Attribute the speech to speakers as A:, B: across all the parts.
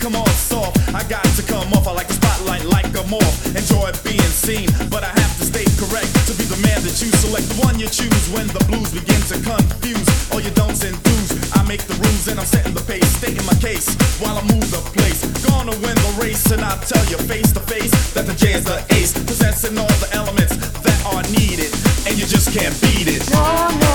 A: to come off. I like the spotlight like a moth. Enjoy being seen, but I have to stay correct to be the man that you select. The one you choose when the blues begin to confuse. All you don'ts and do's. I make the rules and I'm setting the pace, stating my case while I move the place. Gonna win the race, and I'll tell you face to face that the J is the ace, possessing all the elements that are needed, and you just can't beat it.
B: No, no.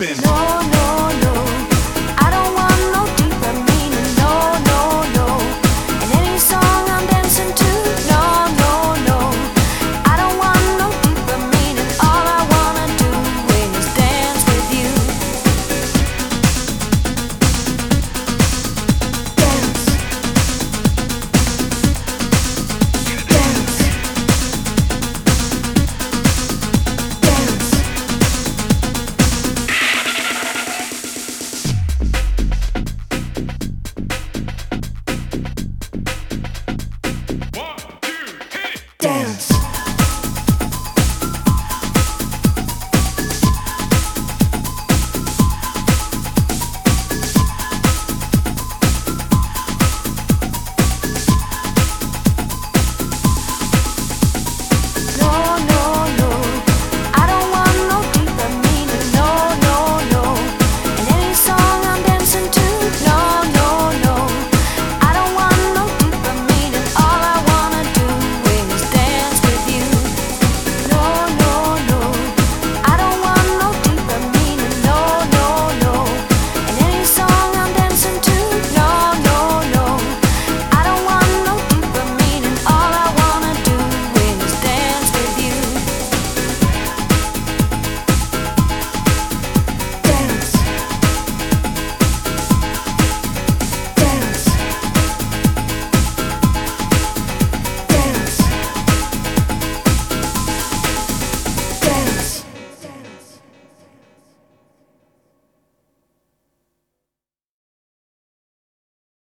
A: Through hipping.
B: No, no, Dance.